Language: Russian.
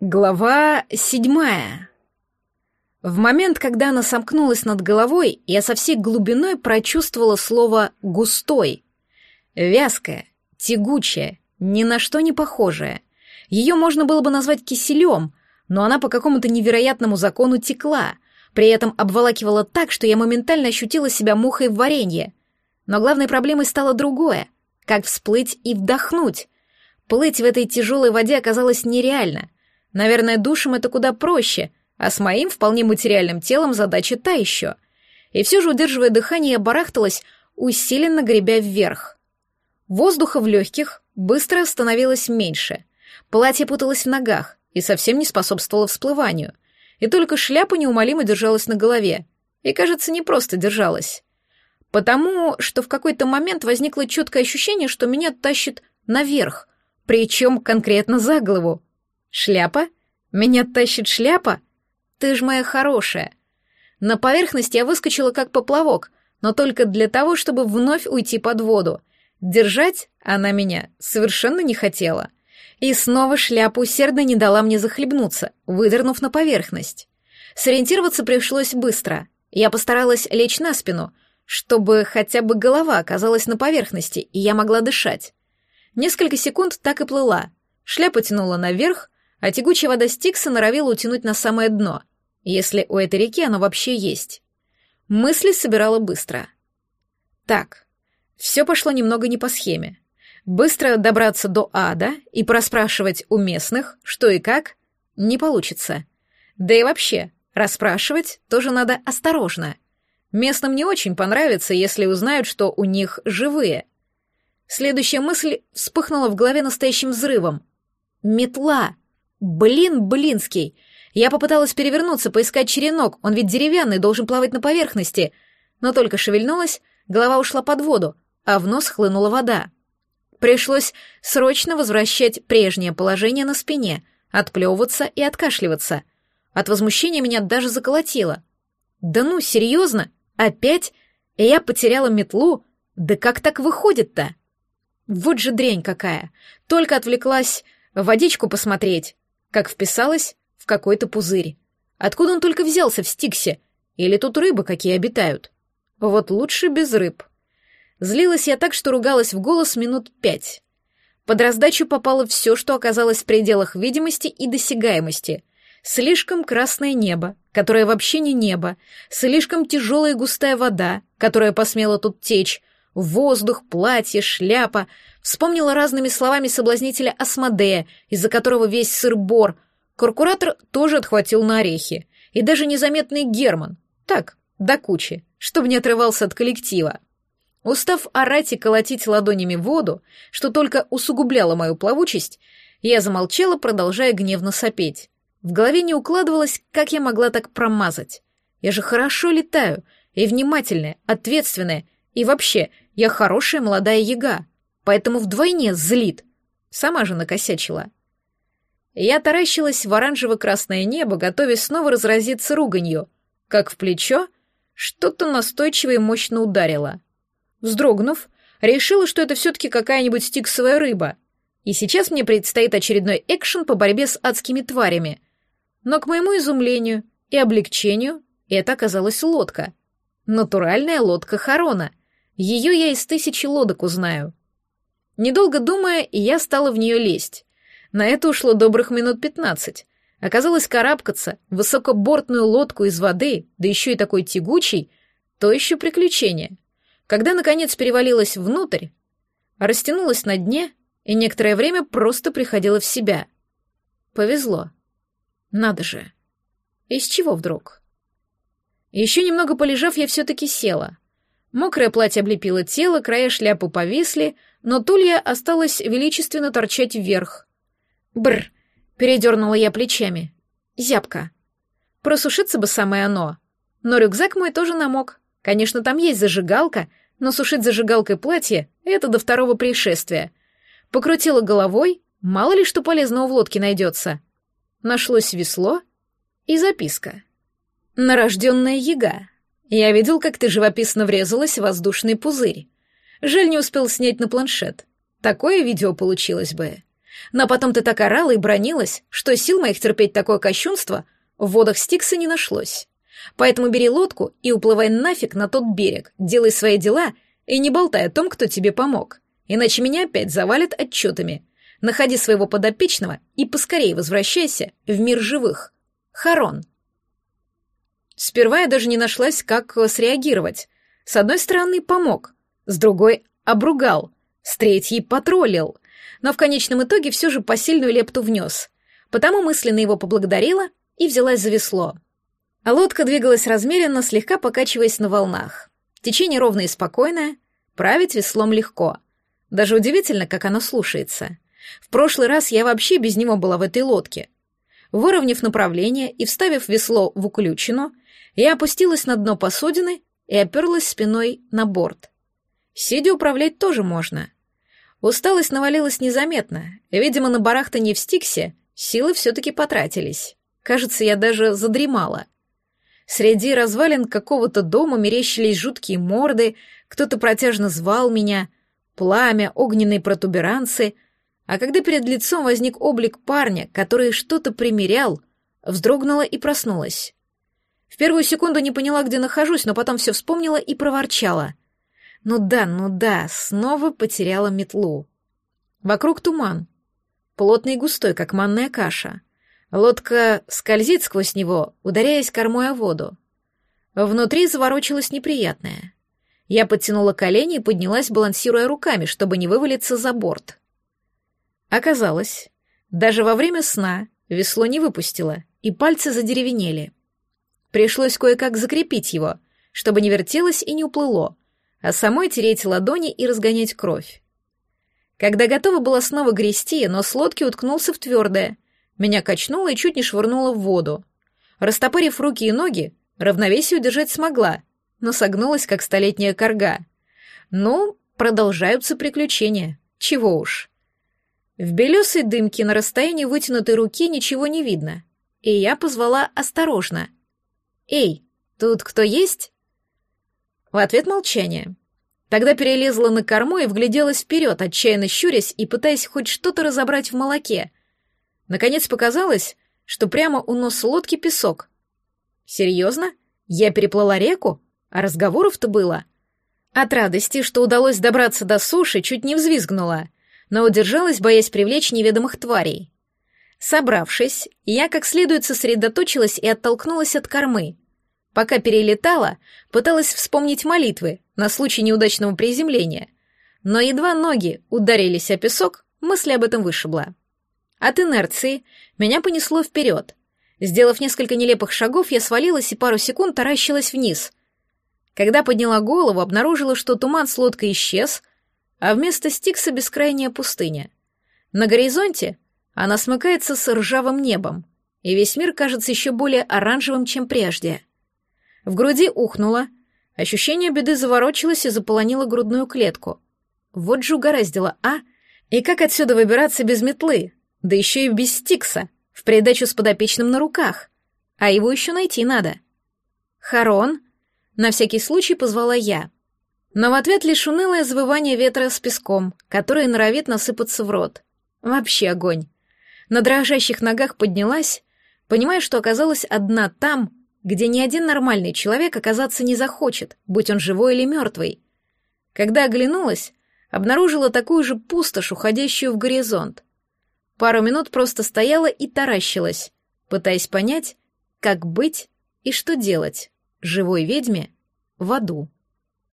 Глава седьмая. В момент, когда она сомкнулась над головой, я со всей глубиной прочувствовала слово «густой». Вязкое, тягучее, ни на что не похожее. Ее можно было бы назвать киселем, но она по какому-то невероятному закону текла, при этом обволакивала так, что я моментально ощутила себя мухой в варенье. Но главной проблемой стало другое — как всплыть и вдохнуть. Плыть в этой тяжелой воде оказалось нереально — Наверное, душам это куда проще, а с моим вполне материальным телом задача та еще. И все же, удерживая дыхание, я барахталась, усиленно гребя вверх. Воздуха в легких быстро становилось меньше. Платье путалось в ногах и совсем не способствовало всплыванию. И только шляпа неумолимо держалась на голове. И, кажется, не просто держалась. Потому что в какой-то момент возникло четкое ощущение, что меня тащит наверх, причем конкретно за голову. Шляпа? Меня тащит шляпа? Ты ж моя хорошая. На поверхность я выскочила как поплавок, но только для того, чтобы вновь уйти под воду. Держать она меня совершенно не хотела. И снова шляпа усердно не дала мне захлебнуться, выдернув на поверхность. Сориентироваться пришлось быстро. Я постаралась лечь на спину, чтобы хотя бы голова оказалась на поверхности, и я могла дышать. Несколько секунд так и плыла. Шляпа тянула наверх, а тягучая вода Стикса норовила утянуть на самое дно, если у этой реки оно вообще есть. Мысли собирала быстро. Так, все пошло немного не по схеме. Быстро добраться до ада и проспрашивать у местных, что и как, не получится. Да и вообще, расспрашивать тоже надо осторожно. Местным не очень понравится, если узнают, что у них живые. Следующая мысль вспыхнула в голове настоящим взрывом. Метла! Блин, блинский. Я попыталась перевернуться, поискать черенок, он ведь деревянный, должен плавать на поверхности. Но только шевельнулась, голова ушла под воду, а в нос хлынула вода. Пришлось срочно возвращать прежнее положение на спине, отплевываться и откашливаться. От возмущения меня даже заколотило. Да ну, серьезно? Опять? И я потеряла метлу? Да как так выходит-то? Вот же дрянь какая. Только отвлеклась водичку посмотреть, как вписалась в какой-то пузырь. Откуда он только взялся в Стиксе? Или тут рыбы какие обитают? Вот лучше без рыб. Злилась я так, что ругалась в голос минут пять. Под раздачу попало все, что оказалось в пределах видимости и досягаемости. Слишком красное небо, которое вообще не небо, слишком тяжелая и густая вода, которая посмела тут течь, воздух, платье, шляпа. Вспомнила разными словами соблазнителя Асмодея, из-за которого весь сыр-бор. Куркуратор тоже отхватил на орехи. И даже незаметный Герман. Так, до кучи, чтобы не отрывался от коллектива. Устав орать и колотить ладонями воду, что только усугубляло мою плавучесть, я замолчала, продолжая гневно сопеть. В голове не укладывалось, как я могла так промазать. Я же хорошо летаю, и внимательная, ответственная, и вообще, я хорошая молодая яга, поэтому вдвойне злит. Сама же накосячила. Я таращилась в оранжево-красное небо, готовясь снова разразиться руганью, как в плечо что-то настойчиво и мощно ударило. Вздрогнув, решила, что это все-таки какая-нибудь стиксовая рыба, и сейчас мне предстоит очередной экшен по борьбе с адскими тварями. Но, к моему изумлению и облегчению, это оказалась лодка. Натуральная лодка Харона — ее я из тысячи лодок узнаю. Недолго думая, я стала в нее лезть. На это ушло добрых минут пятнадцать. Оказалось, карабкаться в высокобортную лодку из воды, да еще и такой тягучий, то еще приключение. Когда, наконец, перевалилась внутрь, растянулась на дне и некоторое время просто приходила в себя. Повезло. Надо же. Из чего вдруг? Еще немного полежав, я все-таки села — Мокрое платье облепило тело, края шляпы повисли, но тулья осталась величественно торчать вверх. Бр! передернула я плечами. Зябко. Просушиться бы самое оно. Но рюкзак мой тоже намок. Конечно, там есть зажигалка, но сушить зажигалкой платье — это до второго пришествия. Покрутила головой, мало ли что полезного в лодке найдется. Нашлось весло и записка. Нарожденная яга. Я видел, как ты живописно врезалась в воздушный пузырь. Жаль, не успел снять на планшет. Такое видео получилось бы. Но потом ты так орала и бронилась, что сил моих терпеть такое кощунство в водах Стикса не нашлось. Поэтому бери лодку и уплывай нафиг на тот берег, делай свои дела и не болтай о том, кто тебе помог. Иначе меня опять завалят отчетами. Находи своего подопечного и поскорее возвращайся в мир живых. Харон. Сперва я даже не нашлась, как среагировать. С одной стороны, помог, с другой — обругал, с третьей — потроллил. Но в конечном итоге все же посильную лепту внес. Потому мысленно его поблагодарила и взялась за весло. А лодка двигалась размеренно, слегка покачиваясь на волнах. Течение ровное и спокойное, править веслом легко. Даже удивительно, как оно слушается. В прошлый раз я вообще без него была в этой лодке. Выровняв направление и вставив весло в уключину, я опустилась на дно посудины и оперлась спиной на борт. Сидя управлять тоже можно. Усталость навалилась незаметно. Видимо, на барахтанье в Стиксе силы все-таки потратились. Кажется, я даже задремала. Среди развалин какого-то дома мерещились жуткие морды, кто-то протяжно звал меня, пламя, огненные протуберанцы — а когда перед лицом возник облик парня, который что-то примерял, вздрогнула и проснулась. В первую секунду не поняла, где нахожусь, но потом все вспомнила и проворчала. Ну да, ну да, снова потеряла метлу. Вокруг туман. Плотный и густой, как манная каша. Лодка скользит сквозь него, ударяясь кормой о воду. Внутри заворочилось неприятное. Я подтянула колени и поднялась, балансируя руками, чтобы не вывалиться за борт. Оказалось, даже во время сна весло не выпустило, и пальцы задеревенели. Пришлось кое-как закрепить его, чтобы не вертелось и не уплыло, а самой тереть ладони и разгонять кровь. Когда готова была снова грести, но с лодки уткнулся в твердое, меня качнуло и чуть не швырнуло в воду. Растопырив руки и ноги, равновесие удержать смогла, но согнулась, как столетняя корга. Ну, продолжаются приключения. Чего уж. В белесой дымке на расстоянии вытянутой руки ничего не видно, и я позвала осторожно. «Эй, тут кто есть?» В ответ молчание. Тогда перелезла на корму и вгляделась вперед, отчаянно щурясь и пытаясь хоть что-то разобрать в молоке. Наконец показалось, что прямо у носа лодки песок. «Серьезно? Я переплыла реку? А разговоров-то было?» От радости, что удалось добраться до суши, чуть не взвизгнула но удержалась, боясь привлечь неведомых тварей. Собравшись, я как следует сосредоточилась и оттолкнулась от кормы. Пока перелетала, пыталась вспомнить молитвы на случай неудачного приземления, но едва ноги ударились о песок, мысли об этом вышибла. От инерции меня понесло вперед. Сделав несколько нелепых шагов, я свалилась и пару секунд таращилась вниз. Когда подняла голову, обнаружила, что туман с лодкой исчез — а вместо Стикса бескрайняя пустыня. На горизонте она смыкается с ржавым небом, и весь мир кажется еще более оранжевым, чем прежде. В груди ухнуло, ощущение беды заворочилось и заполонило грудную клетку. Вот же угораздило, а? И как отсюда выбираться без метлы? Да еще и без Стикса, в придачу с подопечным на руках. А его еще найти надо. Харон, на всякий случай позвала я — но в ответ лишь унылое завывание ветра с песком, который норовит насыпаться в рот. Вообще огонь. На дрожащих ногах поднялась, понимая, что оказалась одна там, где ни один нормальный человек оказаться не захочет, будь он живой или мертвый. Когда оглянулась, обнаружила такую же пустошь, уходящую в горизонт. Пару минут просто стояла и таращилась, пытаясь понять, как быть и что делать живой ведьме в аду.